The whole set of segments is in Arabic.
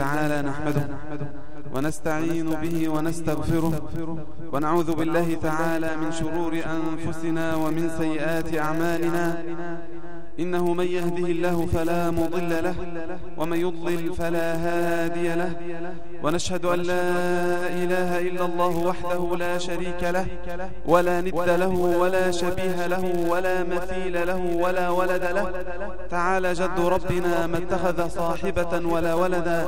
تعالى نحمده ونستعين به ونستغفره ونعوذ بالله تعالى من شرور أنفسنا ومن سيئات أعمالنا. إنه من يهده الله فلا مضل له ومن يضلل فلا هادي له. ونشهد أن لا إله إلا الله وحده لا شريك له ولا ند له ولا شبيه له ولا مثيل له ولا ولد له. تعالى جد ربنا ما اتخذ صاحبة ولا ولدا.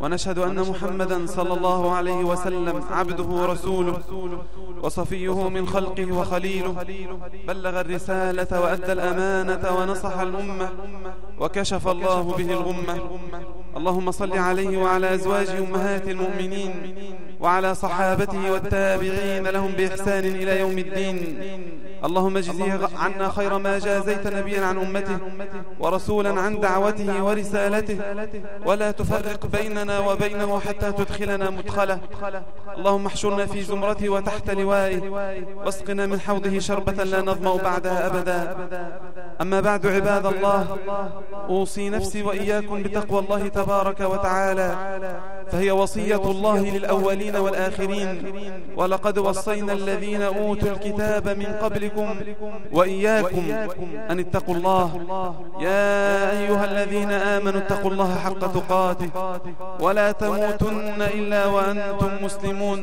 ونشهد أن محمدا صلى الله عليه وسلم عبده ورسوله. وصفيه من خلقه وخليله. بلغ الرسالة وأدى الأمانة ونصح الأمة. وكشف الله به الغمة. اللهم صل عليه وعلى أزواجه أمهات المؤمنين وعلى صحابته والتابعين لهم بإحسان إلى يوم الدين. اللهم اجزيه عنا خير ما جازيت نبيا عن أمته ورسولا عن دعوته ورسالته. ولا تفرق بيننا وبينه حتى تدخلنا مدخله. اللهم احشرنا في زمرته وتحت لوائه. واسقنا من حوضه شربة لا نظمأ بعدها أبدا. أما بعد عباد الله أوصي نفسي وإياكم بتقوى الله تبارك وتعالى. فهي وصية الله للأولين والآخرين. ولقد وصينا الذين أوتوا الكتاب من قبلكم. وإياكم أن اتقوا الله. يا أيها الذين آمنوا اتقوا الله حق تقاته. ولا تموتن إلا وأنتم مسلمون.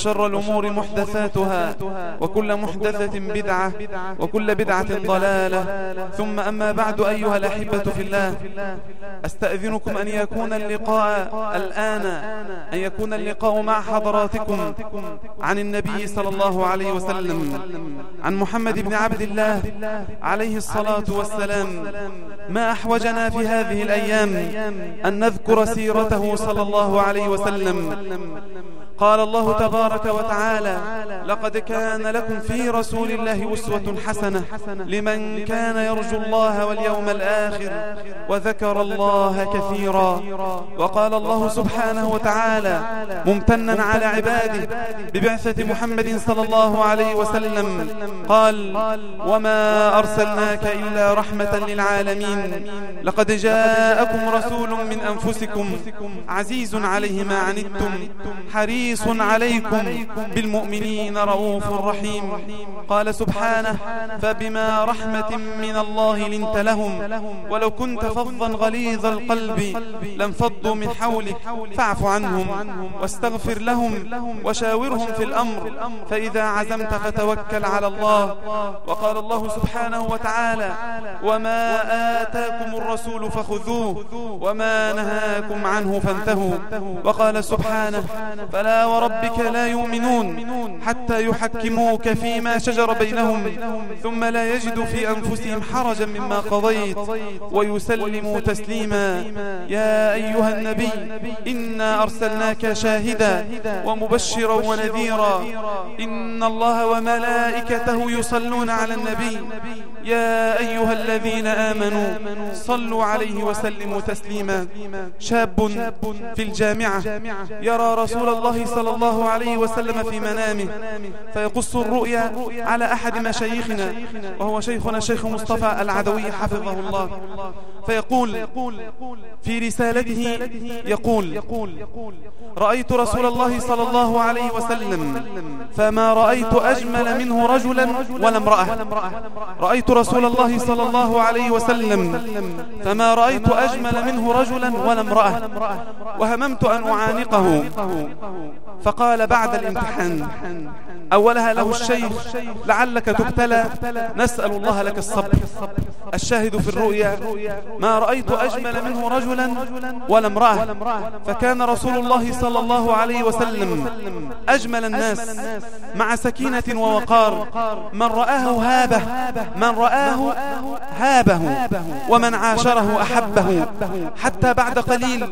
وشر الأمور محدثاتها وكل محدثة بدعة وكل بدعة ضلالة. ثم أما بعد أيها الأحبة في الله أستأذنكم أن يكون اللقاء الآن أن يكون اللقاء مع حضراتكم عن النبي صلى الله عليه وسلم عن محمد بن عبد الله عليه الصلاة والسلام. ما أحوجنا في هذه الأيام أن نذكر سيرته صلى الله عليه وسلم قال الله تبارك وتعالى لقد كان لكم في رسول الله أسوة حسنة لمن كان يرجو الله واليوم الآخر وذكر الله كثيرا وقال الله سبحانه وتعالى ممتنا على عباده ببعثة محمد صلى الله عليه وسلم قال وما أرسلناك إلا رحمة للعالمين لقد جاءكم رسول من أنفسكم عزيز عليه ما عنتم حريص حريص عليكم بالمؤمنين رؤوف رحيم. قال سبحانه فبما رحمة من الله لنت لهم. ولو كنت فظا غليظ القلب لانفضوا من حولك. فاعف عنهم واستغفر لهم وشاورهم في الأمر. فإذا عزمت فتوكل على الله. وقال الله سبحانه وتعالى وما آتاكم الرسول فخذوه وما نهاكم عنه فانتهوا. وقال سبحانه فلا وربك لا يؤمنون حتى يحكموك فيما شجر بينهم ثم لا يجدوا في أنفسهم حرجا مما قضيت ويسلموا تسليما. يا أيها النبي إنا أرسلناك شاهدا ومبشرا ونذيرا. إن الله وملائكته يصلون على النبي. يا أيها الذين آمنوا صلوا عليه وسلموا تسليما. شاب في الجامعة. يرى رسول الله صلى الله عليه وسلم في منامه. فيقص الرؤيا على أحد مشايخنا وهو شيخنا شيخ مصطفى العدوي حفظه الله. فيقول في رسالته يقول رأيت رسول الله صلى الله عليه وسلم فما رأيت أجمل منه رجلا ولا امرأة. رأيت رسول الله صلى الله عليه وسلم فما رأيت أجمل منه رجلا ولا امرأة وهممت أن أعانقه. فقال بعد الامتحان أولها له الشيخ لعلك تبتلى نسأل الله لك الصبر. الشاهد في الرؤيا ما رأيت أجمل منه رجلا ولا امرأة. فكان رسول الله صلى الله عليه وسلم أجمل الناس مع سكينة ووقار. من رآه هابه. من رآه هابه. ومن عاشره أحبه. حتى بعد قليل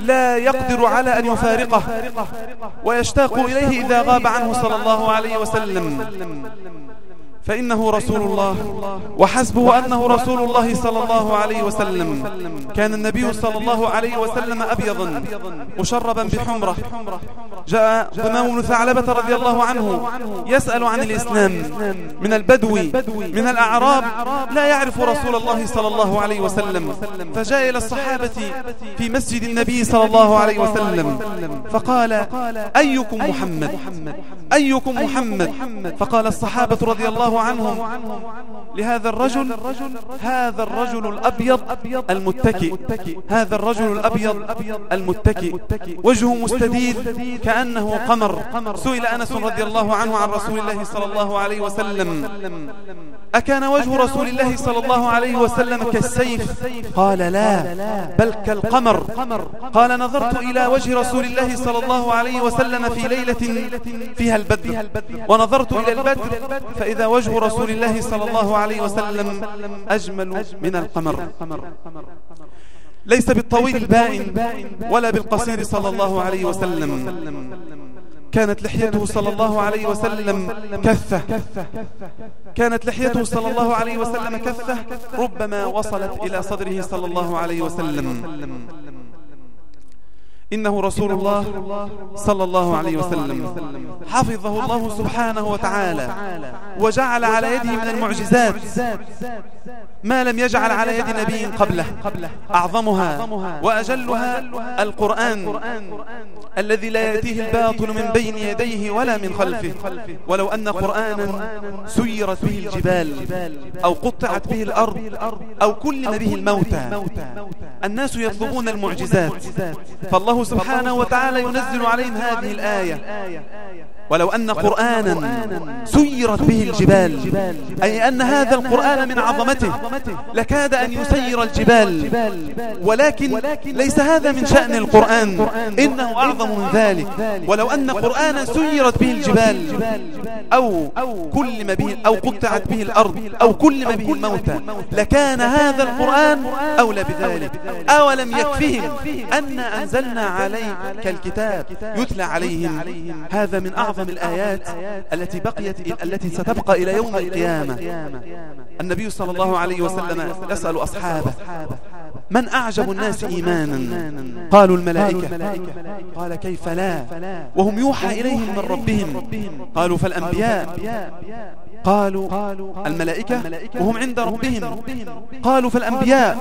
لا يقدر على أن يفارقه. ويشتاق إليه إذا غاب عنه صلى الله عليه وسلم. فإنه رسول الله وحسبه أنه رسول الله صلى الله عليه وسلم. كان النبي صلى الله عليه وسلم أبيضا مشربا بحمرة. جاء ضمام بن ثعلبة رضي الله عنه يسأل عن الإسلام. من البدو من الأعراب لا يعرف رسول الله صلى الله عليه وسلم. فجاء إلى الصحابة في مسجد النبي صلى الله عليه وسلم. فقال أيكم محمد؟ أيكم محمد؟ فقال الصحابة رضي الله عنهم. لهذا الرجل هذا الرجل الأبيض المتكئ هذا الرجل الأبيض المتكئ. وجهه مستدير كأنه قمر. سئل أنس رضي الله عنه عن رسول الله صلى الله عليه وسلم. أكان وجه رسول الله صلى الله عليه وسلم كالسيف؟ قال لا بل كالقمر. قال نظرت إلى وجه رسول الله صلى الله عليه وسلم في ليلة فيها البدر. ونظرت إلى البدر فإذا وجه رسول الله صلى الله عليه وسلم أجمل من القمر. ليس بالطويل البائن ولا بالقصير صلى الله عليه وسلم. كانت لحيته صلى الله عليه وسلم كثة كانت لحيته صلى الله عليه وسلم كثة ربما وصلت إلى صدره صلى الله عليه وسلم. إنه رسول الله صلى الله عليه وسلم. حفظه الله سبحانه وتعالى. وجعل على يده من المعجزات. ما لم يجعل على يد نبي قبله. أعظمها وأجلها القرآن. الذي لا يأتيه الباطل من بين يديه ولا من خلفه. ولو أن قرآنا سيرت به الجبال أو قطعت به الأرض أو كلم به الموتى. الناس يطلبون المعجزات. فالله سبحانه وتعالى ينزل عليهم هذه الآية. ولو أن قرآنا سيرت به الجبال. أي أن هذا القرآن من عظمته. لكاد أن يسير الجبال. ولكن ليس هذا من شأن القرآن. إنه أعظم من ذلك. ولو أن قرآنا سيرت به الجبال. أو كلم به أو قطعت به الأرض. أو كلم به الموتى. لكان هذا القرآن أولى بذلك. أولم يكفهم أن أنزلنا عليك الكتاب يتلى عليهم. هذا من أعظم أعظم الآيات التي بقيت التي ستبقى إلى يوم القيامة. النبي صلى الله عليه وسلم يسأل أصحابه من أعجب الناس إيمانا؟ قالوا الملائكة قال كيف لا؟ وهم يوحى إليهم من ربهم قالوا فالأنبياء قالوا الملائكة وهم عند ربهم. قالوا فالأنبياء.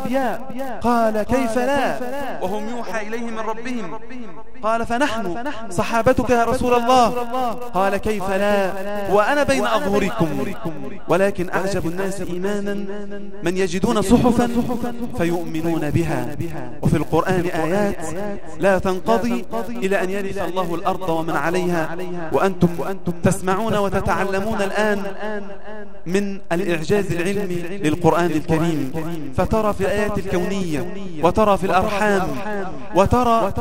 قال كيف لا؟ وهم يوحى إليهم من ربهم. قال فنحن صحابتك يا رسول الله. قال كيف لا؟ وأنا بين أظهركم. ولكن أعجب الناس إيمانا من يجدون صحفا فيؤمنون بها. وفي القرآن آيات لا تنقضي إلى أن يرث الله الأرض ومن عليها. وأنتم تسمعون وتتعلمون الآن. من الإعجاز العلمي للقرآن الكريم. فترى في الآيات الكونية وترى في الأرحام وترى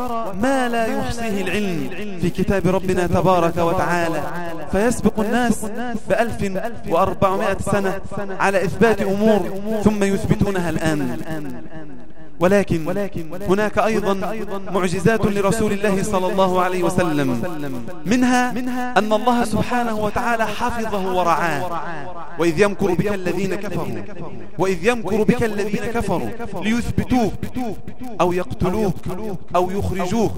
ما لا يحصيه العلم في كتاب ربنا تبارك وتعالى. فيسبق الناس بألف وأربعمائة سنة على إثبات أمور ثم يثبتونها الآن. ولكن هناك أيضا معجزات لرسول الله صلى الله عليه وسلم. منها أن الله سبحانه وتعالى حفظه ورعاه. وإذ يمكر بك الذين كفروا. وإذ يمكر بك الذين كفروا. ليثبتوك أو يقتلوك أو يخرجوك.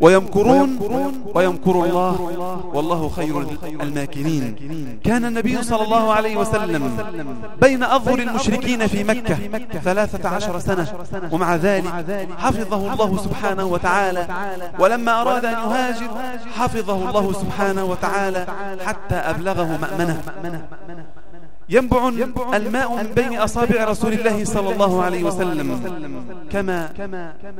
ويمكرون ويمكر الله. والله خير الماكرين كان النبي صلى الله عليه وسلم بين أظهر المشركين في مكة ثلاثة عشر سنة. ومع ذلك حفظه الله سبحانه وتعالى. ولما أراد أن يهاجر حفظه الله سبحانه وتعالى حتى أبلغه مأمنه. ينبع الماء من بين أصابع رسول الله صلى الله عليه وسلم. كما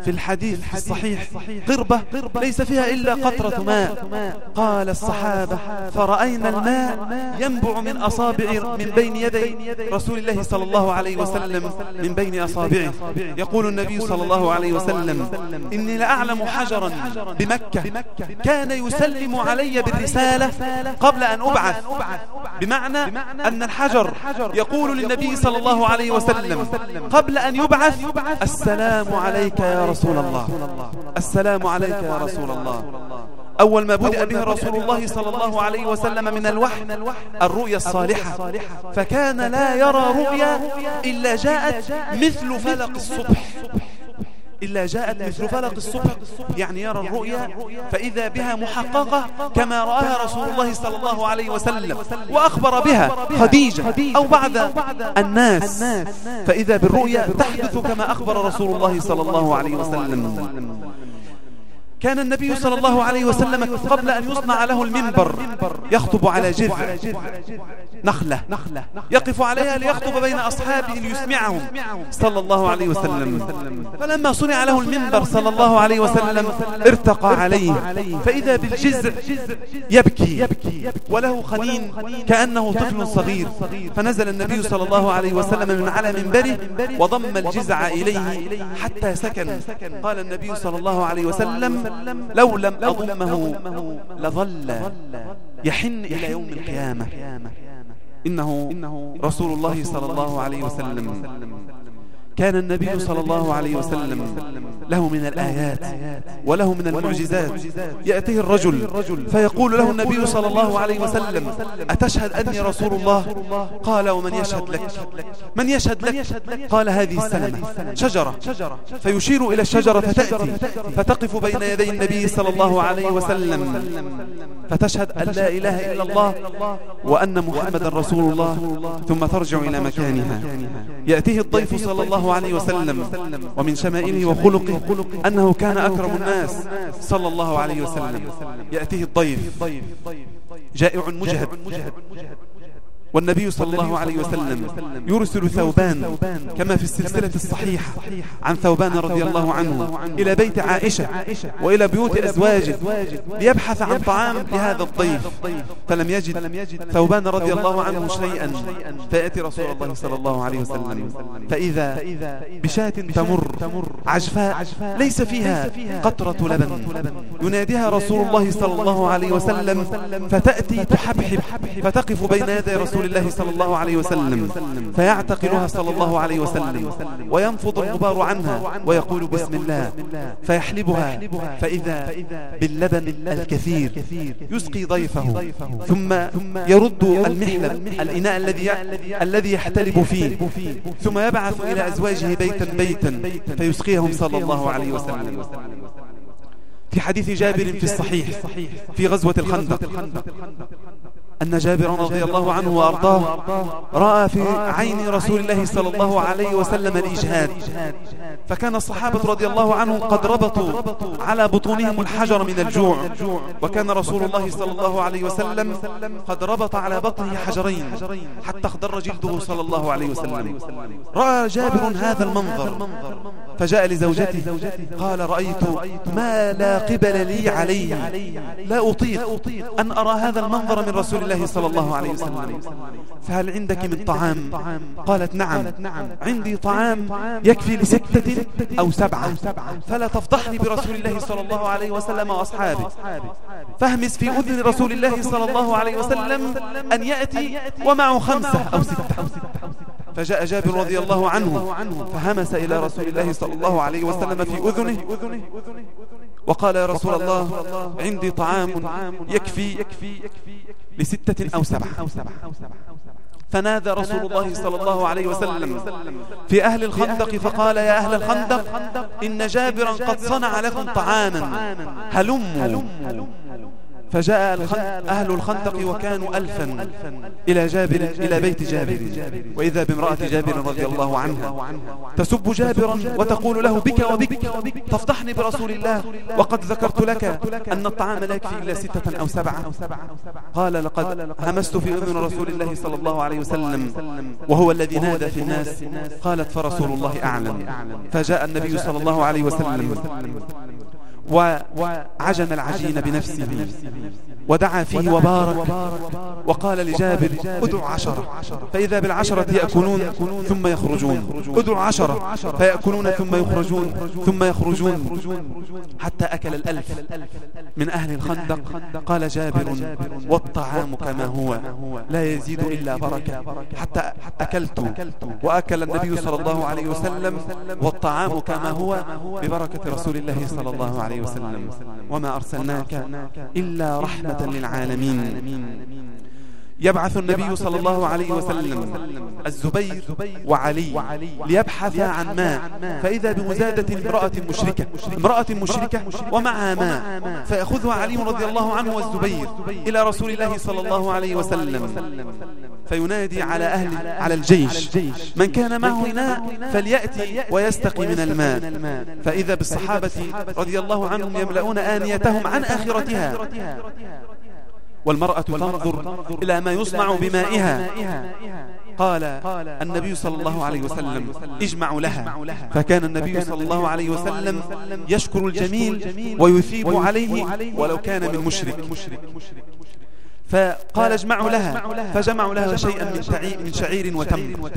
في الحديث الصحيح قربة ليس فيها إلا قطرة ماء. قال الصحابة فرأينا الماء ينبع من أصابع من بين يدي رسول الله صلى الله عليه وسلم من بين أصابعه. يقول النبي صلى الله عليه وسلم إني لأعلم حجرا بمكة. كان يسلم علي بالرسالة قبل أن أبعث. بمعنى أن الحجر يقول للنبي صلى الله عليه وسلم قبل أن يبعث السلام عليك يا رسول الله. السلام عليك يا رسول الله. أول ما بدأ به رسول الله صلى الله عليه وسلم من الوحي الرؤيا الصالحة. فكان لا يرى رؤيا إلا جاءت مثل فلق الصبح. إلا جاءت مثل فلق الصبح. يعني يرى الرؤيا فإذا بها محققة كما رآها رسول الله صلى الله عليه وسلم. وأخبر بها خديجة أو بعد الناس. فإذا بالرؤيا تحدث كما أخبر رسول الله صلى الله عليه وسلم. كان النبي صلى الله عليه وسلم قبل أن يصنع له المنبر يخطب على جذع. نخلة يقف عليها ليخطب بين أصحابه ليسمعهم. صلى الله عليه وسلم. فلما صنع له المنبر صلى الله عليه وسلم ارتقى عليه. فإذا بالجزع يبكي وله خنين كأنه طفل صغير. فنزل النبي صلى الله عليه وسلم من على منبره وضم الجزع إليه حتى سكن. قال النبي صلى الله عليه وسلم لو لم أضمه لظل يحن إلى يوم القيامة. إنه رسول الله صلى الله عليه وسلم. كان النبي صلى الله عليه وسلم له من الآيات وله من المعجزات يأتيه الرجل فيقول له النبي صلى الله عليه وسلم أتشهد أني رسول الله؟ قال ومن يشهد لك؟ من يشهد لك؟ قال هذه السلمة. شجرة. فيشير إلى الشجرة فتأتي فتقف بين يدي النبي صلى الله عليه وسلم. فتشهد أن لا إله إلا الله وأن محمدا رسول الله. ثم ترجع إلى مكانها. يأتيه الضيف صلى الله عليه وسلم ومن شمائله وخلقه أنه كان أكرم الناس صلى الله عليه وسلم. يأتيه الضيف. جائع مجهد. والنبي صلى الله عليه وسلم يرسل ثوبان كما في السلسلة الصحيحة عن ثوبان رضي الله عنه إلى بيت عائشة وإلى بيوت أزواجه ليبحث عن طعام لهذا الضيف. فلم يجد ثوبان رضي الله عنه شيئا فيأتي رسول الله صلى الله عليه وسلم. فإذا بشاة تمر عجفاء ليس فيها قطرة لبن. يناديها رسول الله صلى الله عليه وسلم فتأتي تحبحب. فتقف بين يدي رسول رسول الله صلى الله عليه وسلم فيعتقلها صلى الله عليه وسلم وينفض الغبار عنها ويقول بسم الله فيحلبها فإذا باللبن الكثير يسقي ضيفه ثم يرد المحلب الإناء الذي الذي يحتلب فيه ثم يبعث إلى أزواجه بيتا بيتا فيسقيهم صلى الله عليه وسلم. في حديث جابر في الصحيح في غزوة الخندق أن جابر رضي الله عنه وأرضاه رأى في عين رسول الله صلى الله عليه وسلم الإجهاد. فكان الصحابة رضي الله عنهم قد ربطوا على بطونهم الحجر من الجوع. وكان رسول الله صلى الله عليه وسلم قد ربط على بطنه حجرين حتى اخضر جلده صلى الله عليه وسلم. رأى جابر هذا المنظر فجاء لزوجته قال رأيت ما لا قبل لي عليه لا أطيق أن أرى هذا المنظر من رسول الله صلى الله عليه وسلم. فهل عندك من طعام؟ قالت نعم. عندي طعام يكفي لستة أو سبعة. فلا تفضحني برسول الله صلى الله عليه وسلم وأصحابه. فاهمس في أذن رسول الله صلى الله عليه وسلم أن يأتي ومعه خمسة أو ستة. فجاء جابر رضي الله عنه فهمس إلى رسول الله صلى الله عليه وسلم في أذنه وقال يا رسول الله عندي طعام يكفي لستة أو سبعة. فنادى رسول الله صلى الله عليه وسلم في أهل الخندق فقال يا أهل الخندق إن جابرا قد صنع لكم طعاما. هلموا. فجاء أهل الخندق وكانوا ألفا إلى جابر إلى بيت جابر. وإذا بامرأة جابر رضي الله عنها تسب جابرا وتقول له بك وبك. تفضحني برسول الله. وقد ذكرت لك أن الطعام لا يكفي إلا ستة أو سبعة. قال لقد همست في أذن رسول الله صلى الله عليه وسلم وهو الذي نادى في الناس. قالت فرسول الله أعلم. فجاء النبي صلى الله عليه وسلم وعجن العجين بنفسه ودعا فيه وبارك وقال لجابر ادعوا عشرة. فإذا بالعشرة يأكلون ثم يخرجون. ادعوا عشرة. فيأكلون ثم يخرجون. ثم يخرجون. حتى أكل الألف من أهل الخندق. قال جابر والطعام كما هو. لا يزيد إلا بركة. حتى أكلت. وأكل النبي صلى الله عليه وسلم. والطعام كما هو. ببركة رسول الله صلى الله عليه وسلم. وما أرسلناك إلا رحمة للعالمين. يبعث النبي صلى الله عليه وسلم الزبير وعلي ليبحث عن ماء فإذا بمزادة امرأة مشركة. امرأة مشركة. ومعها ماء فيأخذها علي رضي الله عنه والزبير إلى رسول الله صلى الله عليه وسلم. فينادي على أهل على الجيش. من كان معه إناء فليأتي ويستقي من الماء. فإذا بالصحابة رضي الله عنهم يملؤون آنيتهم عن آخرتها. والمرأة تنظر إلى ما يصنع بمائها. قال النبي صلى الله عليه وسلم اجمعوا لها. فكان النبي صلى الله عليه وسلم يشكر الجميل ويثيب عليه ولو كان من مشرك فقال اجمعوا لها. فجمعوا لها شيئا من, من شعير وتمر.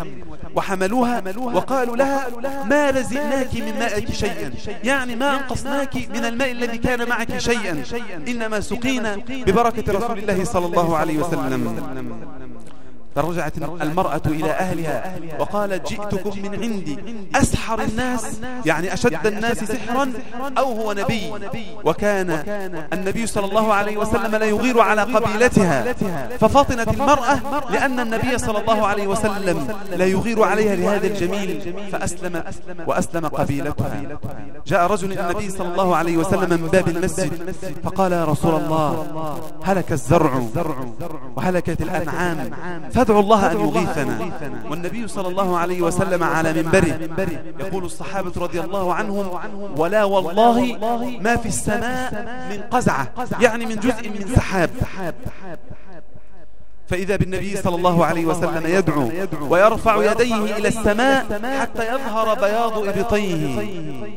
وحملوها وقالوا لها ما لزئناك من مائك شيئا. يعني ما أنقصناك من الماء الذي كان معك شيئا. إنما سقينا ببركة رسول الله صلى الله عليه وسلم. فرجعت المرأة إلى أهلها وقالت جئتكم من عندي. أسحر الناس يعني أشد الناس سحرا أو هو نبي؟ وكان النبي صلى الله عليه وسلم لا يغير على قبيلتها. ففطنت المرأة لأن النبي صلى الله عليه وسلم لا يغير عليها لهذا الجميل فأسلم وأسلم قبيلتها. جاء رجل النبي صلى الله عليه وسلم من باب المسجد فقال يا رسول الله هلك الزرع وهلكت الأنعام. فادعوا الله أن يغيثنا. والنبي صلى الله عليه وسلم على منبره. يقول الصحابة رضي الله عنهم ولا والله ما في السماء من قزعة. يعني من جزء من سحاب. فإذا بالنبي صلى الله عليه وسلم يدعو ويرفع يديه إلى السماء حتى يظهر بياض إبطيه.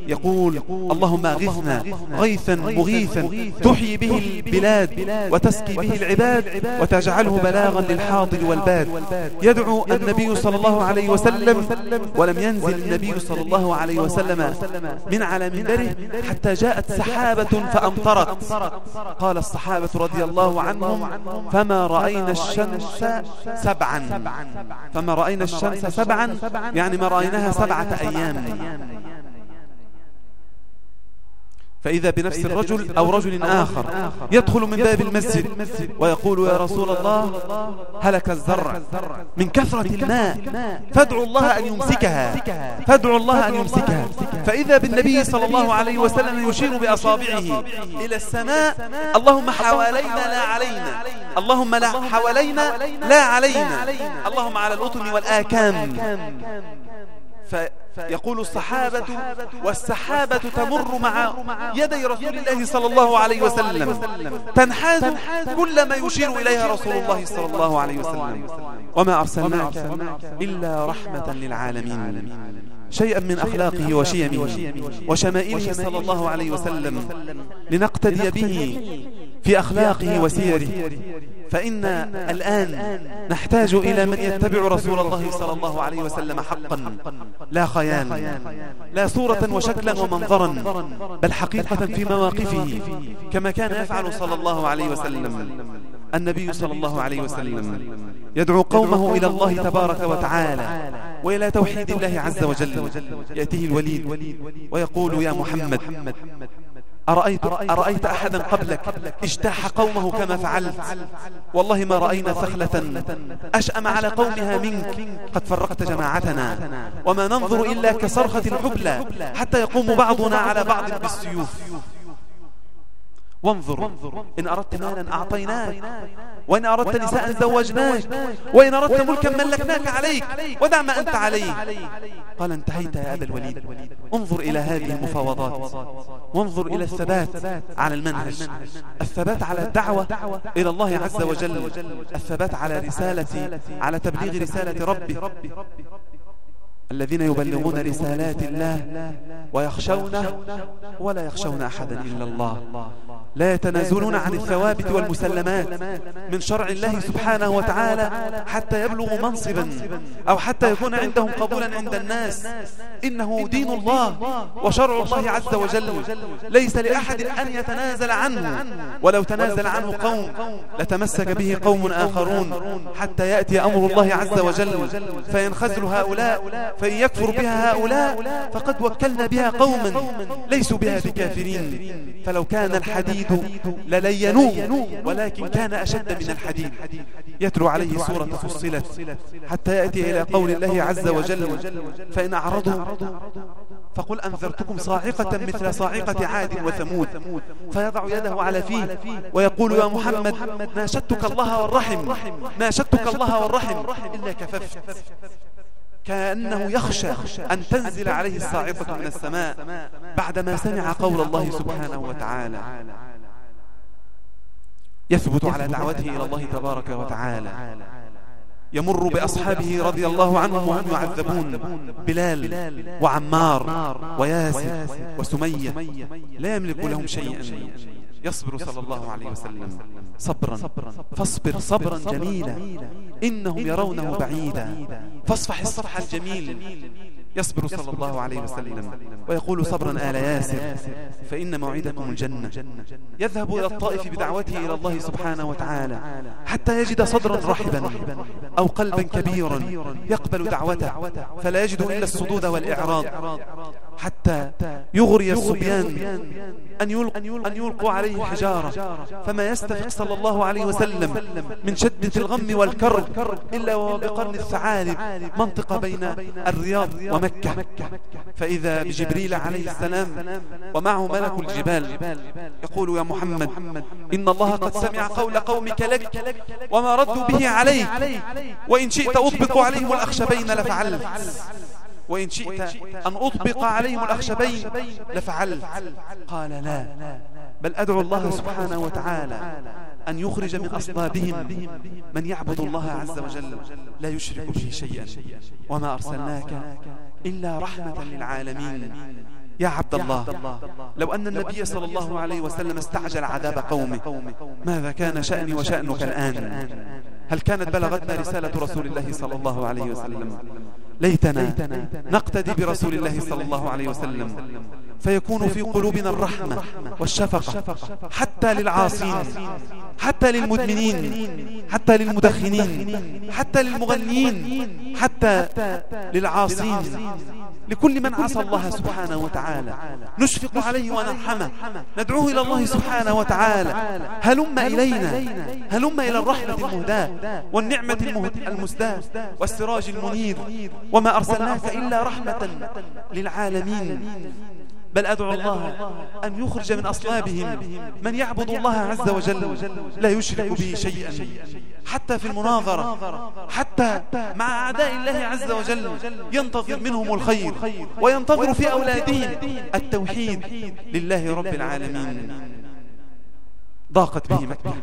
يقول اللهم أغثنا غيثا مغيثا تحيي به البلاد وتسقي به العباد وتجعله بلاغا للحاضر والباد. يدعو النبي صلى الله عليه وسلم ولم ينزل النبي صلى الله عليه وسلم من على منبره حتى جاءت سحابة فأمطرت. قال الصحابة رضي الله عنهم فما رأينا الشمس الشمس سبعا. فما رأينا الشمس سبعا يعني ما رأيناها سبعة أيام. فإذا بنفس الرجل أو رجل آخر يدخل من باب المسجد ويقول يا رسول الله هلك الزرع من كثرة الماء فادعوا الله أن يمسكها فادعوا الله أن يمسكها فإذا بالنبي صلى الله عليه وسلم يشير بأصابعه إلى السماء اللهم حوالينا لا علينا اللهم لا حوالينا لا علينا اللهم على الأطم والآكام فيقول الصحابة والسحابة تمر مع يدي رسول الله صلى الله عليه وسلم. تنحاز كلما يشير إليها رسول الله صلى الله عليه وسلم. وما أرسلناك إلا رحمة للعالمين. شيئا من أخلاقه وشيمه. وشمائله صلى الله عليه وسلم. لنقتدي به في أخلاقه وسيره. فإن الآن نحتاج إلى من يتبع رسول الله صلى الله عليه وسلم حقا. لا خيال لا صورة وشكلا ومنظرا. بل حقيقة في مواقفه. كما كان يفعل صلى الله عليه وسلم. النبي صلى الله عليه وسلم. يدعو قومه إلى الله تبارك وتعالى. وإلى توحيد الله عز وجل. يأتيه الوليد. ويقول يا محمد. أرأيت, أرأيت أحدا قبلك؟ اجتاح قومه كما فعلت. والله ما رأينا ثخلة أشأم على قومها منك. قد فرقت جماعتنا. وما ننظر إلا كصرخة الحبلى حتى يقوم بعضنا على بعض بالسيوف. وانظر إن أردت مالا أعطيناك وإن أردت نساء زوجناك وإن أردت ملكا ملكناك عليك ودع ما أنت عليه. قال انتهيت يا أبا الوليد. انظر إلى هذه المفاوضات. وانظر إلى الثبات على المنهج. الثبات على الدعوة إلى الله عز وجل. الثبات على رسالة على تبليغ رسالة ربي. الذين يبلغون رسالات الله ويخشونه ولا يخشون أحدا إلا الله. لا يتنازلون عن الثوابت والمسلمات من شرع الله سبحانه وتعالى حتى يبلغوا منصبا أو حتى يكون عندهم قبولا عند الناس. إنه دين الله وشرع الله عز وجل. ليس لأحد أن يتنازل عنه. ولو تنازل عنه قوم لتمسك به قوم آخرون حتى يأتي أمر الله عز وجل. فينخزل هؤلاء فإن يكفر بها هؤلاء فقد وكلنا بها قوما. ليسوا بها بكافرين. فلو كان الحديد للينوه ولكن كان أشد من الحديد. يتلو عليه سورة فصلت حتى يأتي إلى قول الله عز وجل فإن أعرضوا فقل أنذرتكم صاعقة مثل صاعقة عاد وثمود. فيضع يده على فيه ويقول يا محمد ناشدتك الله والرحم ناشدتك الله والرحم إلا كففت. كأنه يخشى أن تنزل عليه الصاعقة من السماء بعدما سمع قول الله سبحانه وتعالى. يثبت على دعوته إلى الله تبارك وتعالى. يمر بأصحابه رضي الله عنهم وهم يعذبون. بلال وعمار وياسر وسمية. لا يملك لهم شيئا. يصبر صلى الله عليه وسلم. صبرا. فاصبر. صبرا. جميلا. إنهم يرونه بعيدا. فاصفح الصفح الجميل. يصبر صلى الله عليه وسلم. ويقول صبرا آل ياسر فإن موعدكم الجنة. يذهب إلى الطائف بدعوته إلى الله سبحانه وتعالى. حتى يجد صدرا رحبا أو قلبا كبيرا. يقبل دعوته. فلا يجد إلا الصدود والإعراض. حتى يغري الصبيان أن يلقوا, أن يلقوا عليه حجارة. فما يستفق صلى الله عليه وسلم من شدة الغم والكرب إلا وهو بقرن الثعالب منطقة بين الرياض ومكة. فإذا بجبريل عليه السلام ومعه ملك الجبال يقول يا محمد إن الله قد سمع قول قومك لك وما ردوا به عليك وإن شئت أطبق عليهم الأخشبين لفعلت. وإن شئت أن أطبق عليهم الأخشبين لفعلت. قال لا. بل أدعو الله سبحانه وتعالى أن يخرج من أصلابهم من يعبد الله عز وجل لا يشرك به شيئا. وما أرسلناك إلا رحمة للعالمين. يا عبد الله لو أن النبي صلى الله عليه وسلم استعجل عذاب قومه. ماذا كان شأني وشأنك الآن هل كانت بلغتنا رسالة رسول الله صلى الله عليه وسلم؟ ليتنا نقتدي برسول الله صلى الله عليه وسلم. فيكون في قلوبنا الرحمة والشفقة حتى للعاصين حتى للمدمنين حتى للمدخنين حتى للمغنيين حتى للعاصين. لكل من عصى الله سبحانه وتعالى. نشفق عليه ونرحمه. ندعوه إلى الله سبحانه وتعالى. هلم إلينا. هلم إلى الرحمة المهداة والنعمة المسداة والسراج المنير. وما أرسلناك إلا رحمة للعالمين. بل أدعو الله أن يخرج من أصلابهم من يعبد الله عز وجل لا يشرك به شيئا. حتى في المناظرة. حتى مع أعداء الله عز وجل ينتظر منهم الخير وينتظر في أولادهم التوحيد. لله رب العالمين. ضاقت به مكة.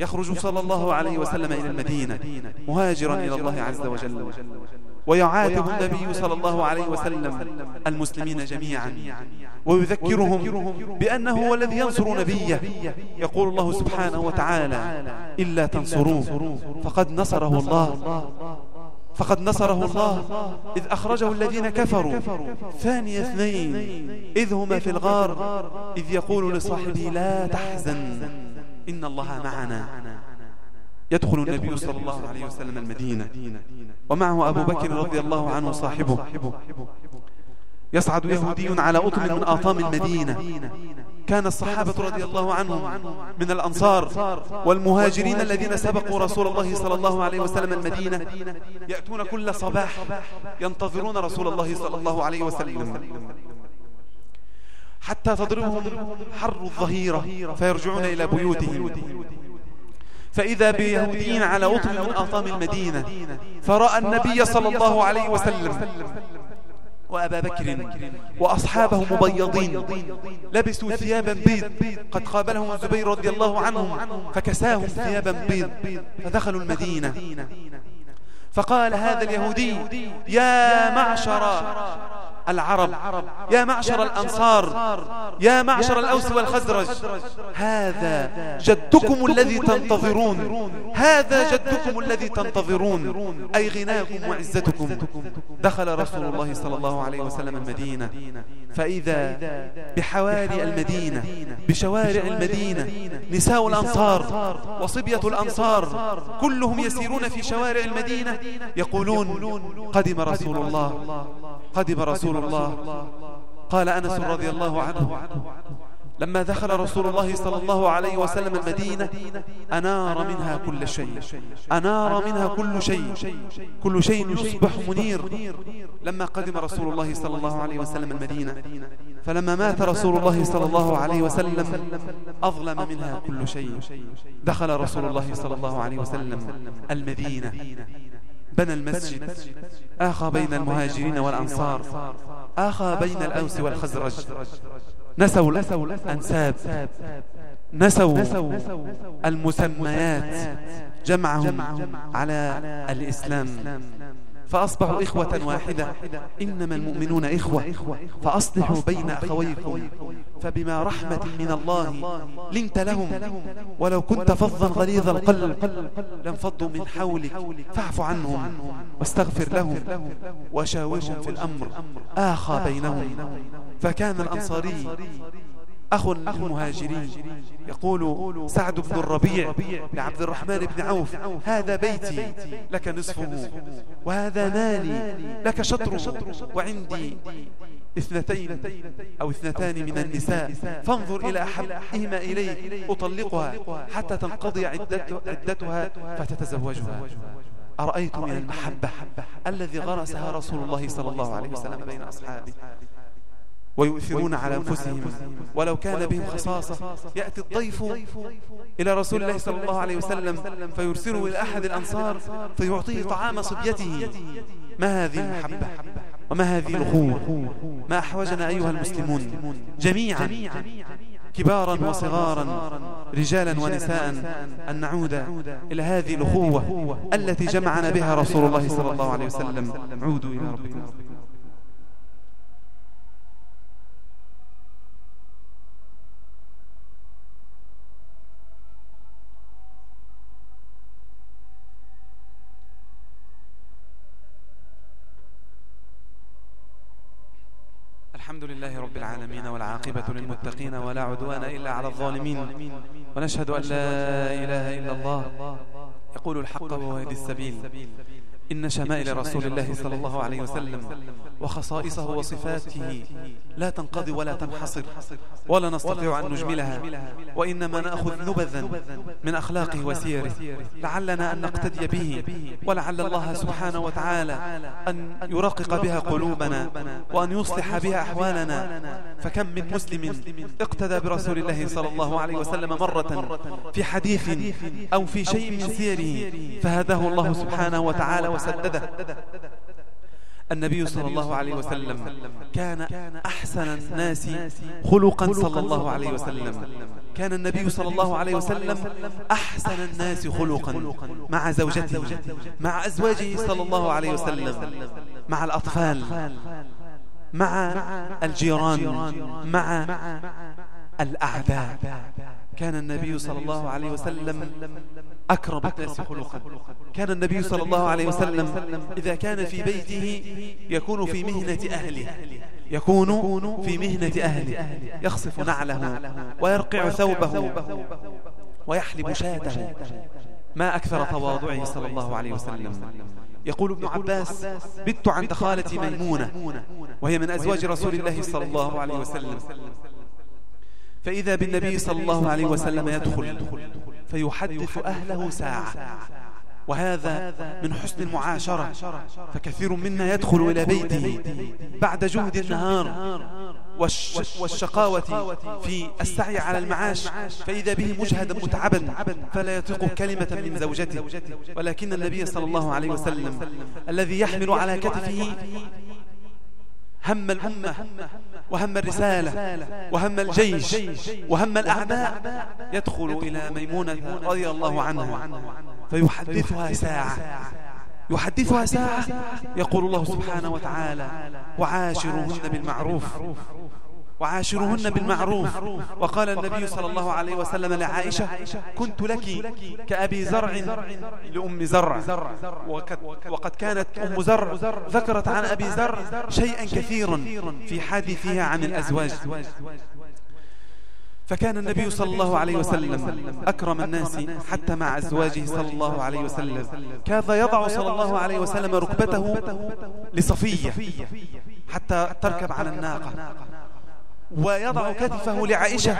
يخرج صلى الله عليه وسلم إلى المدينة. مهاجرا إلى الله عز وجل. ويعاتب النبي صلى الله عليه وسلم المسلمين جميعا. ويذكرهم بأنه هو الذي ينصر نبيه. يقول الله سبحانه وتعالى إلا تنصروه فقد نصره الله. فقد نصره الله. إذ أخرجه الذين كفروا. ثاني اثنين. إذ هما في الغار. إذ يقول لصاحبه لا تحزن. إن الله معنا. يدخل النبي صلى الله عليه وسلم المدينة. ومعه أبو بكر رضي الله عنه صاحبه. يصعد يهودي على أطم من آطام المدينة. كان الصحابة رضي الله عنهم من الأنصار والمهاجرين الذين سبقوا رسول الله صلى الله عليه وسلم المدينة. يأتون كل صباح ينتظرون رسول الله صلى الله عليه وسلم. حتى تضربهم حر الظهيرة فيرجعون إلى بيوتهم. فإذا بيهوديين على أطم من أطام المدينة فرأى النبي صلى الله عليه وسلم وأبا بكر وأصحابه مبيضين لبسوا ثيابا بيض قد قابلهم الزبير رضي الله عنهم فكساهم ثيابا بيض فدخلوا المدينة. فقال هذا اليهودي يا معشر. العرب يا معشر الأنصار يا معشر الأوس والخزرج. هذا جدكم الذي تنتظرون. هذا جدكم الذي تنتظرون. أي غناكم وعزتكم. دخل رسول الله صلى الله عليه وسلم المدينة. فإذا بحواري المدينة بشوارع المدينة نساء الأنصار وصبية الأنصار. كلهم يسيرون في شوارع المدينة. يقولون قدم رسول الله. قدم رسول الله. قال أنس رضي الله عنه لما دخل رسول الله صلى الله عليه وسلم المدينة أنار منها كل شيء. أنار منها كل شيء. كل شيء يصبح منير. لما قدم رسول الله صلى الله عليه وسلم المدينة فلما مات رسول الله صلى الله عليه وسلم أظلم منها كل شيء. دخل رسول الله صلى الله عليه وسلم المدينة. بنى المسجد آخى بين المهاجرين والأنصار آخى بين الأوس والخزرج. نسوا الأنساب نسوا المسميات جمعهم على الإسلام. فأصبحوا إخوة واحدة. إنما المؤمنون إخوة. فأصلحوا بين أخويكم. فبما رحمة من الله لنت لهم. ولو كنت فظا غليظ القلب. لانفضوا من حولك. فاعف عنهم. واستغفر لهم. وشاورهم في الأمر. آخى بينهم. فكان الأنصاري أخ للمهاجرين. يقول سعد بن الربيع لعبد الرحمن بن عوف هذا بيتي لك نصفه وهذا مالي لك شطره وعندي اثنتين أو اثنتان من النساء فانظر إلى أحبهما إليك أطلقها حتى تنقضي عدتها فتتزوجها. أرأيت من المحبة الذي غرسها رسول الله صلى الله عليه وسلم بين أصحابه؟ ويؤثرون على أنفسهم. ولو كان بهم خصاصة يأتي الضيف إلى رسول الله صلى الله عليه وسلم فيرسله إلى أحد الأنصار فيعطيه طعام صبيته. ما هذه المحبة؟ وما هذه الأخوة ما أحوجنا أيها المسلمون؟ جميعا. كبارا وصغارا. رجالا ونساء. أن نعود إلى هذه الأخوة التي جمعنا بها رسول الله صلى الله عليه وسلم. عودوا إلى ربكم الحمد لله رب العالمين والعاقبة للمتقين ولا عدوان إلا على الظالمين. ونشهد أن لا إله إلا الله. يقول الحق وهدي السبيل. إن شمائل رسول الله صلى الله عليه وسلم وخصائصه وصفاته لا تنقضي ولا تنحصر ولا نستطيع أن نجملها وإنما نأخذ نبذا من أخلاقه وسيره. لعلنا أن نقتدي به. ولعل الله سبحانه وتعالى أن يرقق بها قلوبنا وأن يصلح بها أحوالنا فكم من مسلم اقتدى برسول الله صلى الله عليه وسلم مرة في حديث أو في شيء من سيره. فهداه الله سبحانه وتعالى وسدده. النبي صلى الله عليه وسلم كان أحسن الناس خلقا صلى الله عليه وسلم. كان النبي صلى الله عليه وسلم أحسن الناس خلقا مع زوجته مع أزواجه صلى الله عليه وسلم مع الأطفال مع الجيران مع الأعداء. كان النبي صلى الله عليه وسلم أكرم الناس خلقا. كان النبي صلى الله عليه وسلم إذا كان في بيته يكون في مهنة أهله. يكون في مهنة أهله. يخصف نعله ويرقع ثوبه. ويحلب شاته. ما أكثر تواضعه صلى الله عليه وسلم. يقول ابن عباس بت عند خالتي ميمونة. وهي من أزواج رسول الله صلى الله عليه وسلم. فإذا بالنبي صلى الله عليه وسلم يدخل. فيحدث أهله ساعة. وهذا من حسن المعاشرة. فكثير منا يدخل إلى بيته بعد جهد النهار والشقاوة في السعي على المعاش. فإذا به مجهدا متعبا فلا يطيق كلمة من زوجته. ولكن النبي صلى الله عليه وسلم الذي يحمل على كتفه هم الأمة وهم الرسالة وهم الجيش وهم الأعداء يدخل إلى ميمونة رضي الله عنها فيحدثها ساعة. يحدثها ساعة يقول الله سبحانه وتعالى وعاشرهن بالمعروف. وعاشرهن بالمعروف. وقال النبي صلى الله عليه وسلم لعائشة كنت لك كأبي زرع لأم زرع. وقد كانت أم زرع ذكرت عن أبي زرع شيئا كثيرا في حديثها عن الأزواج. فكان النبي صلى الله عليه وسلم أكرم الناس حتى مع أزواجه صلى الله عليه وسلم. كاد يضع صلى الله عليه وسلم ركبته لصفية. حتى تركب على الناقة. ويضع كتفه لعائشة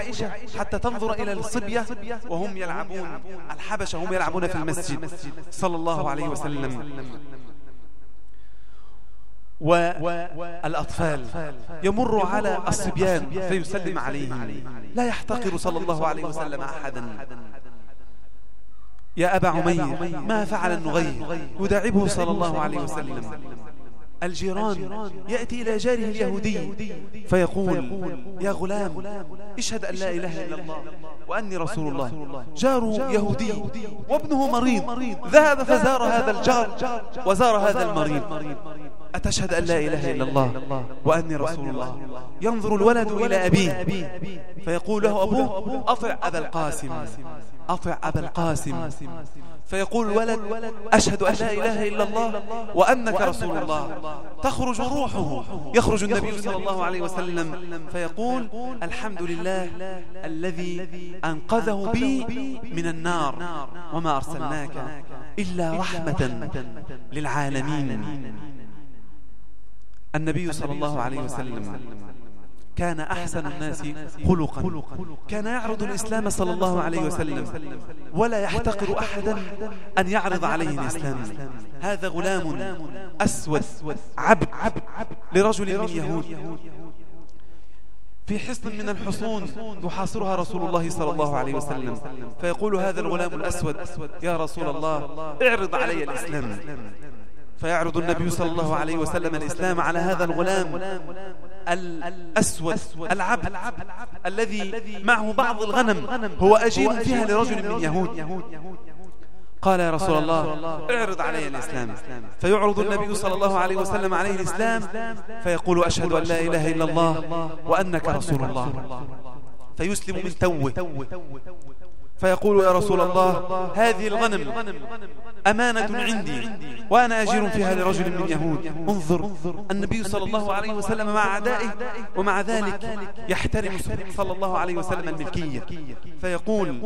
حتى تنظر إلى الصبية وهم يلعبون. الحبشة هم يلعبون في المسجد. صلى الله عليه وسلم. والأطفال يمر على الصبيان فيسلم عليهم. لا يحتقر صلى الله عليه وسلم أحدا. يا أبا عمير ما فعل النغير؟ يداعبه صلى الله عليه وسلم. الجيران يأتي إلى جاره اليهودي فيقول يا غلام اشهد أن لا إله إلا الله وأني رسول الله. جاره يهودي وابنه مريض. ذهب فزار هذا الجار وزار هذا المريض. أتشهد أن لا إله إلا الله وأني رسول الله. ينظر الولد إلى أبيه. فيقول له أبوه أطع أبا القاسم. أطع أبا القاسم. فيقول الولد أشهد أن لا إله إلا الله وأنك رسول الله. تخرج روحه. يخرج النبي صلى الله عليه وسلم. فيقول الحمد لله الذي أنقذه بي من النار وما أرسلناك إلا رحمة للعالمين. النبي صلى الله عليه وسلم كان أحسن الناس خلقا. كان يعرض الإسلام صلى الله عليه وسلم. ولا يحتقر أحدا أن يعرض عليه الإسلام. هذا غلام أسود عبد لرجل من يهود. في حصن من الحصون يحاصرها رسول الله صلى الله عليه وسلم. فيقول هذا الغلام الأسود. يا رسول الله اعرض علي الإسلام. فيعرض النبي صلى الله عليه وسلم الإسلام على هذا الغلام الأسود العبد الذي معه بعض الغنم هو أجير فيها لرجل من يهود. قال يا رسول الله اعرض علي الإسلام. فيعرض النبي صلى الله عليه وسلم عليه الإسلام. فيقول أشهد أن لا إله إلا الله وأنك رسول الله. فيسلم من توه. فيقول يا رسول الله هذه الغنم أمانة عندي وأنا أجير فيها لرجل من يهود. انظر النبي صلى الله عليه وسلم مع أعدائه ومع ذلك يحترم صلى الله عليه وسلم الملكية. فيقول.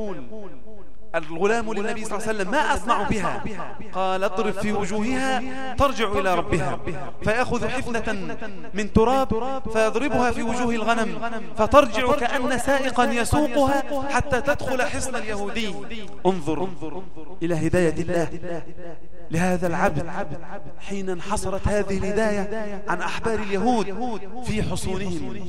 الغلام للنبي صلى الله عليه وسلم ما أصنع بها. قال اضرب في وجوهها ترجع إلى ربها. فيأخذ حفنة من تراب فيضربها في وجوه الغنم فترجع كأن سائقا يسوقها حتى تدخل حصن اليهودي. انظر إلى هداية الله. لهذا العبد حين انحصرت هذه الهداية عن أحبار اليهود في حصونهم.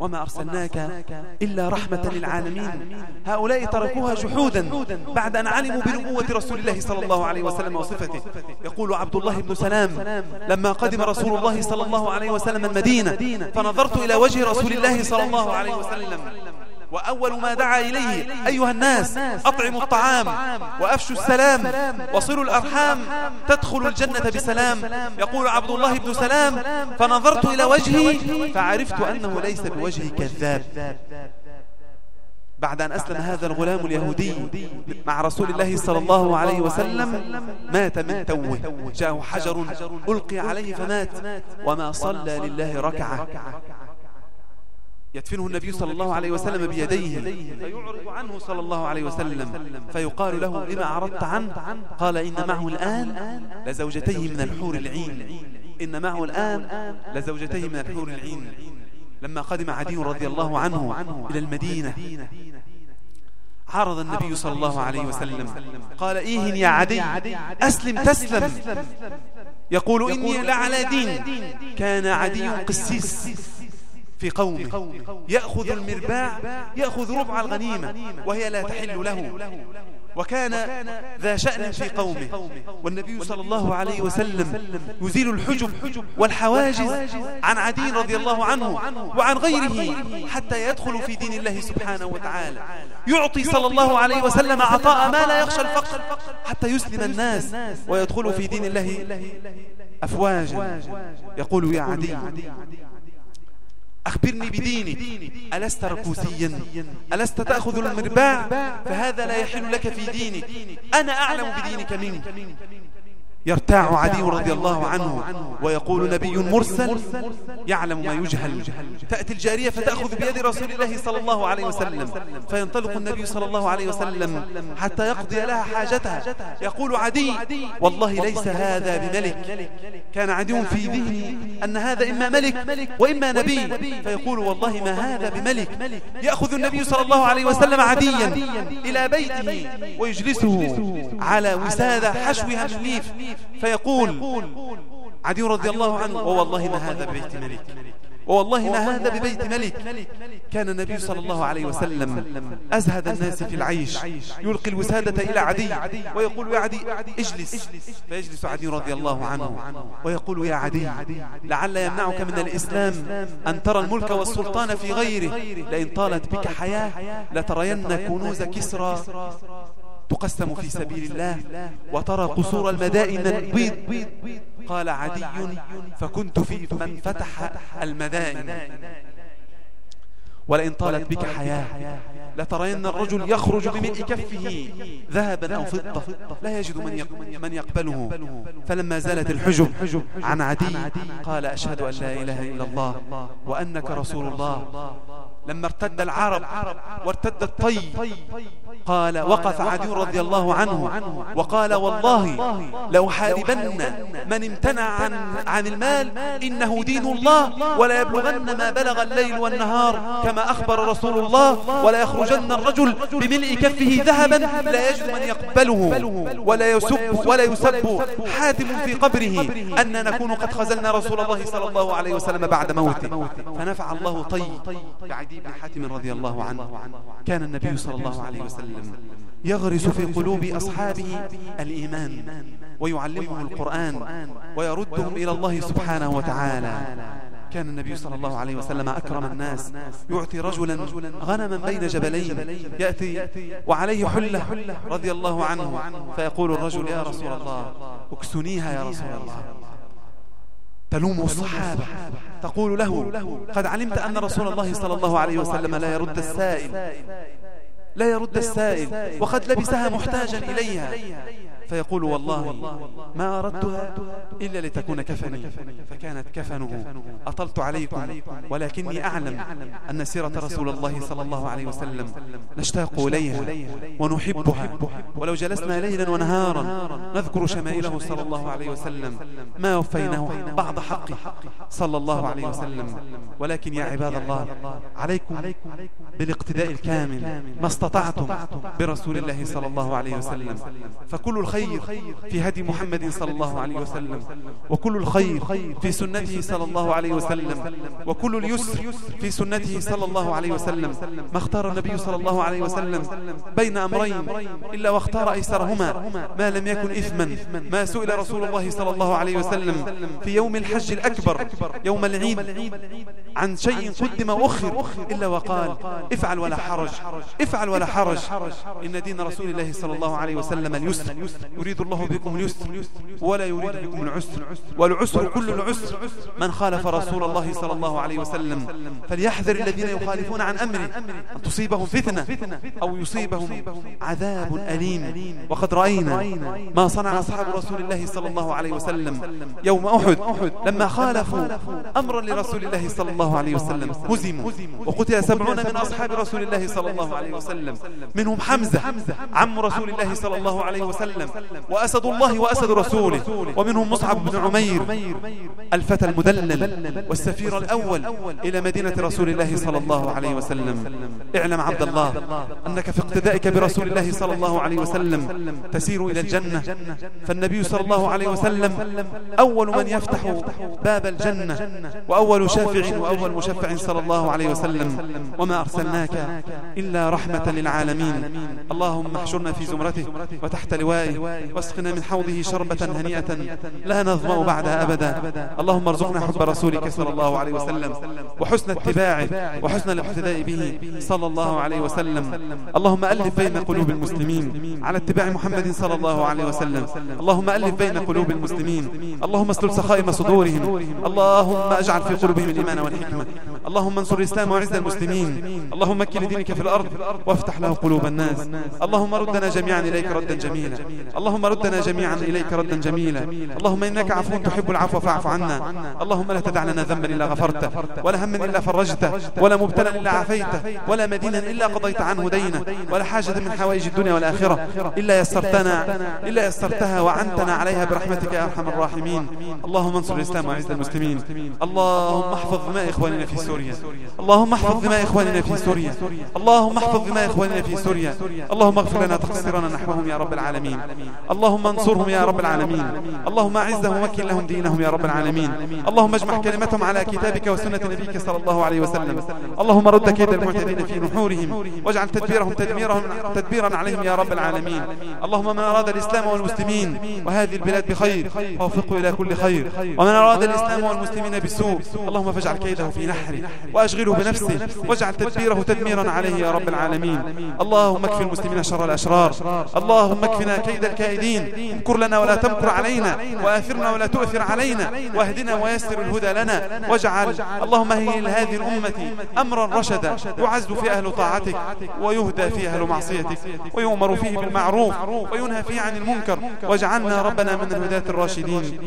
وما أرسلناك إلا رحمة للعالمين. هؤلاء تركوها جحودا بعد أن علموا بنبوة رسول الله صلى الله عليه وسلم وصفته. يقول عبد الله بن سلام لما قدم رسول الله صلى الله عليه وسلم المدينة فنظرت إلى وجه رسول الله صلى الله عليه وسلم. وأول ما دعا إليه أيها الناس أطعموا الطعام وأفشوا السلام وصلوا الأرحام تدخل الجنة بسلام. يقول عبد الله بن سلام فنظرت إلى وجهي فعرفت أنه ليس بوجه كذاب. بعد أن أسلم هذا الغلام اليهودي مع رسول الله صلى الله عليه وسلم مات من توه. جاءه حجر ألقي عليه فمات. وما صلى لله ركعة. يدفنه النبي صلى الله عليه وسلم بيديه. فيعرض عنه صلى الله عليه وسلم. فيقال له لما عرضت عنه؟ قال إن معه الآن لزوجتيه من الحور العين. إن معه الآن لزوجتيه من الحور العين. لما قدم عدي رضي الله عنه إلى المدينة. عرض النبي صلى الله عليه وسلم. قال إيه يا عدي؟ أسلم تسلم. يقول إني لعلى دين كان عدي قسيس. في قومه. يأخذ المرباع يأخذ ربع الغنيمة وهي لا تحل له. وكان ذا شأن في قومه. والنبي صلى الله عليه وسلم يزيل الحجب والحواجز عن عدي رضي الله عنه وعن غيره حتى يدخل في دين الله سبحانه وتعالى. يعطي صلى الله عليه وسلم عطاء ما لا يخشى الفقر حتى يسلم الناس ويدخل في دين الله أفواجا. يقول يا عدي أخبرني بدينك ألست ركوسيا ألست تأخذ المرباع فهذا لا يحل لك في دينك. أنا أعلم بدينك منك يرتاع عدي رضي الله عنه ويقول نبي مرسل يعلم ما يجهل. تأتي الجارية فتأخذ بيد رسول الله صلى الله عليه وسلم. فينطلق النبي صلى الله عليه وسلم حتى يقضي لها حاجتها. يقول عدي والله ليس هذا بملك. كان عدي في ذهنه أن هذا إما ملك وإما نبي. فيقول والله ما هذا بملك. يأخذ النبي صلى الله عليه وسلم عديا إلى بيته ويجلسه على وسادة حشوها من فيقول عدي رضي الله عنه ووالله ما هذا ببيت ملك والله ما هذا ببيت ملك. كان النبي صلى الله عليه وسلم أزهد الناس في العيش يلقي الوسادة إلى عدي ويقول يا عدي اجلس فيجلس عدي رضي الله عنه ويقول يا عدي لعل يمنعك من الإسلام أن ترى الملك والسلطان في غيره لئن طالت بك حياة لترين كنوز كسرى. تقسم في سبيل الله وترى قصور المدائن البيض. قال عدي فكنت في من فتح المدائن. ولئن طالت بك حياة. لترين الرجل يخرج بملء كفه. ذهبا أو فضة. لا يجد من من يقبله. فلما زالت الحجب عن عدي قال أشهد أن لا إله إلا الله وأنك رسول الله. لما ارتد العرب وارتد الطي قال وقف عدي رضي الله عنه وقال والله لو حاربن من امتنع عن, عن المال إنه دين الله ولا يبلغن ما بلغ الليل والنهار كما أخبر رسول الله ولا يخرجن الرجل بملء كفه ذهبا لا يجد من يقبله ولا يسب ولا يسب حاتم في قبره أن نكون قد خزلنا رسول الله صلى الله عليه وسلم بعد موته. فنفع الله طي بعدي بن حاتم رضي الله عنه. كان النبي صلى الله عليه وسلم يغرس في قلوب أصحابه الإيمان ويعلمهم القرآن ويردهم إلى الله سبحانه وتعالى. كان النبي صلى الله عليه وسلم أكرم الناس. يعطي رجلا غنما بين جبلين. يأتي وعليه حلة رضي الله عنه. فيقول الرجل يا رسول الله. اكسنيها يا رسول الله. تلوم الصحابة. تقول له قد علمت أن رسول الله صلى الله عليه وسلم لا يرد السائل. لا يرد السائل. وقد لبسها محتاجا إليها. فيقول والله ما أردتها إلا لتكون كفني. فكانت كفنه. أطلت عليكم. ولكني أعلم أن سيرة رسول الله صلى الله عليه وسلم نشتاق إليها ونحبها. ولو جلسنا ليلا ونهارا نذكر شمائله صلى الله عليه وسلم. ما وفيناه بعض حقه. صلى الله عليه وسلم. ولكن يا عباد الله عليكم بالاقتداء الكامل. ما استطعتم برسول الله صلى الله عليه وسلم. فكل الخير الخير في هدي محمد صلى الله عليه وسلم وكل الخير في سنته صلى الله عليه وسلم وكل اليسر في سنته صلى الله عليه وسلم ما اختار النبي صلى الله عليه وسلم بين أمرين إلا واختار أيسرهما ما لم يكن إثما ما سئل رسول الله صلى الله عليه وسلم في يوم الحج الأكبر يوم العيد عن شيء قدم وأخر إلا وقال افعل ولا حرج افعل ولا حرج إن دين رسول الله صلى الله عليه وسلم اليسر. يريد الله بكم اليسر ولا يريد بكم العسر. والعسر كل العسر. من خالف رسول الله صلى الله عليه وسلم. فليحذر الذين يخالفون عن أمره. أن تصيبهم فتنة أو يصيبهم عذاب أليم. وقد رأينا ما صنع أصحاب رسول الله صلى الله عليه وسلم يوم أحد. لما خالفوا أمرا لرسول الله صلى الله عليه وسلم. هزموا. وقتل سبعون من أصحاب رسول الله صلى الله عليه وسلم. منهم حمزة. عم رسول الله صلى الله عليه وسلم. وأسد الله وأسد رسوله. ومنهم مصعب بن عمير. الفتى المدلل والسفير الأول إلى مدينة رسول الله صلى الله عليه وسلم. اعلم عبد الله أنك في اقتدائك برسول الله صلى الله عليه وسلم. تسير إلى الجنة. فالنبي صلى الله عليه وسلم أول من يفتح باب الجنة. وأول شافع وأول مشفع صلى الله عليه وسلم. وما أرسلناك إلا رحمة للعالمين. اللهم احشرنا في زمرته وتحت لوائه واسقنا من حوضه شربة هنيئة لا نظمأ بعدها أبدا. اللهم ارزقنا حب رسولك صلى الله عليه وسلم وحسن اتباعه وحسن الاقتداء به صلى الله عليه وسلم. اللهم ألف بين قلوب المسلمين على اتباع محمد صلى الله عليه وسلم. اللهم ألف بين قلوب المسلمين. اللهم اسلل سخائم صدورهم. اللهم اجعل في قلوبهم الإيمان والحكمة. اللهم انصر الإسلام وعز المسلمين. اللهم مكن لدينك في الأرض وافتح له قلوب الناس. اللهم ردنا جميعا إليك ردا جميلا اللهم ردنا جميعا إليك ردا جميلا. اللهم إنك عفو تحب العفو فاعف عنا. اللهم لا تدع لنا ذنبا إلا غفرته ولا هما إلا فرجته ولا مبتلا إلا عافيته ولا مدينا إلا قضيت عنه دينه ولا حاجة من حوائج الدنيا والآخرة إلا يسرتنا إلا يسرتها وعنتنا عليها برحمتك يا أرحم الراحمين. اللهم انصر الإسلام وعز المسلمين. اللهم احفظ دماء إخواننا في سوريا. اللهم احفظ دماء إخواننا في سوريا. اللهم احفظ دماء إخواننا في سوريا. اللهم اغفر لنا تقصيرنا نحوهم يا رب العالمين. اللهم انصرهم يا رب العالمين. اللهم اعزهم ومكن لهم دينهم يا رب العالمين. اللهم اجمع كلمتهم على كتابك وسنة نبيك صلى الله عليه وسلم. اللهم رد كيد المعتدين في نحورهم. واجعل تدبيرهم تدميرهم تدبيرا عليهم يا رب العالمين. اللهم من أراد الإسلام والمسلمين وهذه البلاد بخير ووفقه إلى كل خير. ومن أراد الإسلام والمسلمين بسوء اللهم فاجعل كيده في نحره وأشغله بنفسه. واجعل تدبيره تدميرا عليه يا رب العالمين. اللهم اكفي المسلمين شر الأشرار. اللهم اكفنا كيد الكائدين. امكر لنا ولا تمكر علينا وآثرنا ولا تؤثر علينا واهدنا ويسر الهدى لنا. واجعل اللهم هي لهذه الأمة أمرا رشدا يعز في أهل طاعتك ويهدى في أهل معصيتك ويؤمر فيه بالمعروف وينهى فيه عن المنكر. واجعلنا ربنا من الهداة الراشدين.